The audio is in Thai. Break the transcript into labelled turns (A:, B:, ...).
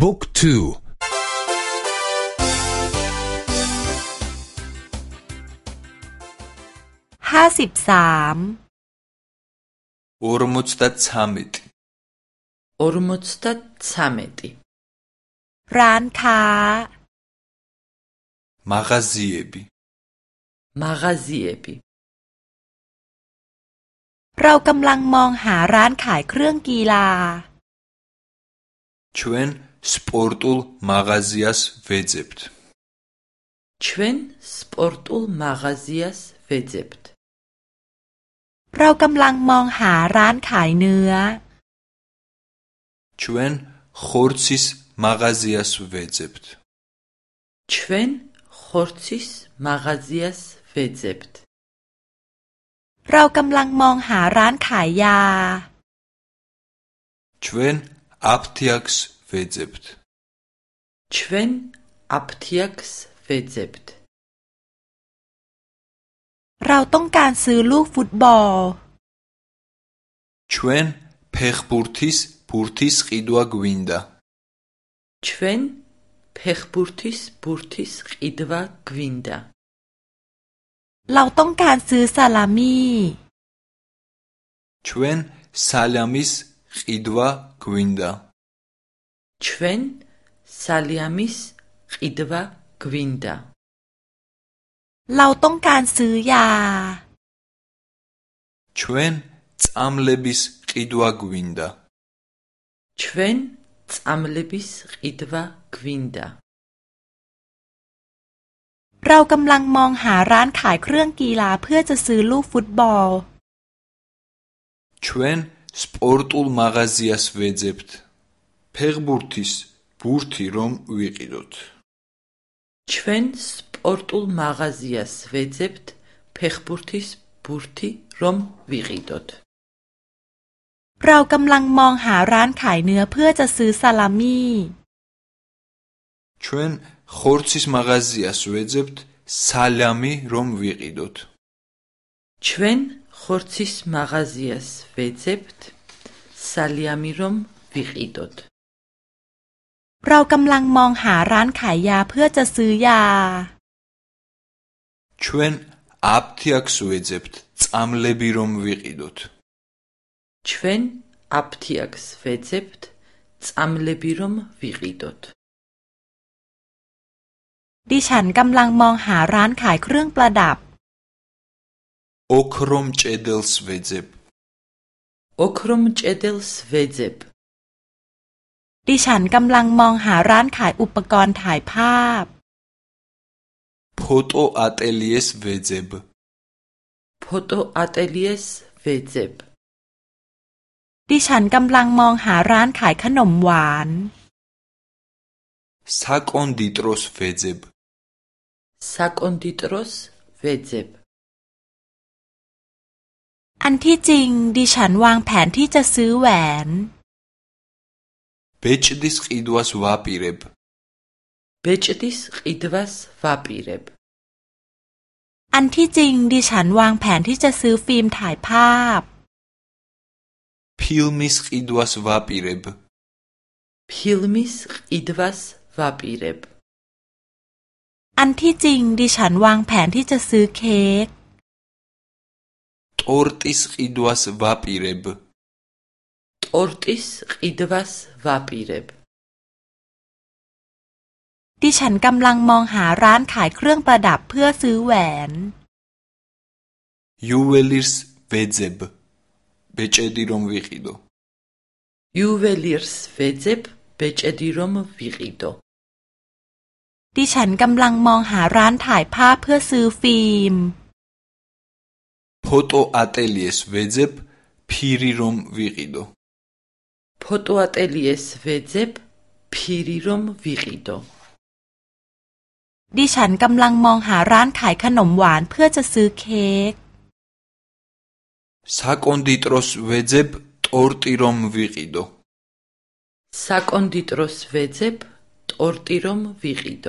A: บุ๊กทู
B: ห้าสิบสาม
A: อุรมุตตัสามิติ
C: อุรมุตตัสามิติ ร้านค้า
A: มาราซีเอ
C: บีมาราซีเอบี เรากำลังมองหาร้านขายเครื่องกีฬา
A: ชวน სპორტულ მაღაზიას ვეძებთ.
B: ჩვენ სპორტულ მაღაზიას
A: ვეძებთ. ჩვენ ხორცის მაღაზიას ვეძებთ.
B: ჩვენ ხორცის მაღაზიას
A: ვეძებთ.
B: ჩვენ აფთიაქს ვეძებთ.
C: ვეძებთ. ჩვენ აფთიაქს ვეძებთ.
A: ჩვენ ფეხბურთის ბურთის ყიდვა გვინდა.
B: ჩვენ ფეხბურთის ბურთის ყიდვა გვინდა.
A: ჩვენ სალამის ყიდვა გვინდა.
B: ჩვენ სალიამის ყიდვა გვინდა เราต้องการซื้อยา
A: ჩვენ წამლების ყიდვა გვინდა ჩვენ წამლების
B: ყიდვა გვინდა
C: เรากำลังมองหาร้านขายเครื่องกีฬาเพื่อจะซื้อลูกฟุตบอล
A: ჩვენ სპორტულ მაღაზიას ვეძებთ ფეგბურთის ბურთი რომ ვიყიდოთ.
B: ჩვენ სპორტულ მაღაზიას ვეძებთ ფეგბურთის ბურთი რომ ვიყიდოთ.
D: เรากำลังมองหาร้านขายเนื้อเพื่อจะซื้อซาลามี
A: ชวนขอร์ซิสมาราซิอาสเวจิบต์ซาลามีรอมวิกิดอต
B: ชวนขอร์ซิสมาราซิอาสเวจิบต์ซาลามีรอมวิกิดอต
D: เรากำลังมองหาร้านขายยาเพื่อจะซื้อยา
A: ชวนอาบทียกสวีเจ็บอัมเลบิรมวิกิดตชวนอาบทียกสวีเจ็บ
B: อัมเลบิรม
A: วิกิดต
C: ดิฉันกำลังมองหาร้านขายเครื่องประดับ
A: โอครมเจเดลสวจ็บ
C: โอครมเจเดลสวจ็บดิฉันกำลังมองหาร้านขายอุปกรณ์ถ่ายภาพ
A: ფოტო ა ტ เ ლ ი ე ს เ ე ძ ე ბ
D: ფ อ
B: ტ ო ა อ ე ლ ი ე สเวเจบ
C: ดิฉันกำลังมองหาร้านขายขนมหวาน
A: ซากอนดิตร ო ს ვეძებ
C: საკონდიტროს เ ე ძ อันที่จริง ดิฉันวางแผนที่จะซื้อแหวน
A: ბეჭდის ყიდვას ვაპირებ
B: ბეჭდის ი დ ვ ა
A: ს ვაპირებ
D: อันที่จริงดิฉันวางแผนที่จะซื้อฟิล์มถ่ายภาพ
A: พิลมิสอิดวัสวาปิเรบ
B: พิลมิสอิดวัสวาปิเรบ
C: อันที่จริงดิฉันว
D: างแผนที่จะซื้อเค้ก
B: ทอร์ติสอิดวัสวาปิเรบ ო რ ტ ი ს ყიდვას ვაპირებ.
C: ดิฉันกำลังมองหาร้านขายเครื่องประดับเพื่อซื้อแหวน
A: Juwelirs vedzeb. e c h e d i r o m Vigido
B: Juwelirs vedzeb. e c h e d i r o
A: m Vigido
D: ดิฉันกำลังมองหาร้านถ่ายภาพเพื่
B: อซื้อฟิล์ม
A: p o t o a t e l i e s v e d z e b p i r i r o m Vigido
B: ფოტოატელიეს ვეძებ ფირი რომ ვ
A: ი
D: ดิฉันกำลังมองหาร้านขายขนมหวานเพื่อจะซื้อเค้ก
A: ซากอนดิตรสเวเซบตอร์ติรมวิกิโด
B: ซากอนดิตรสเ
C: วเซบตอร์ติรมวิกิโด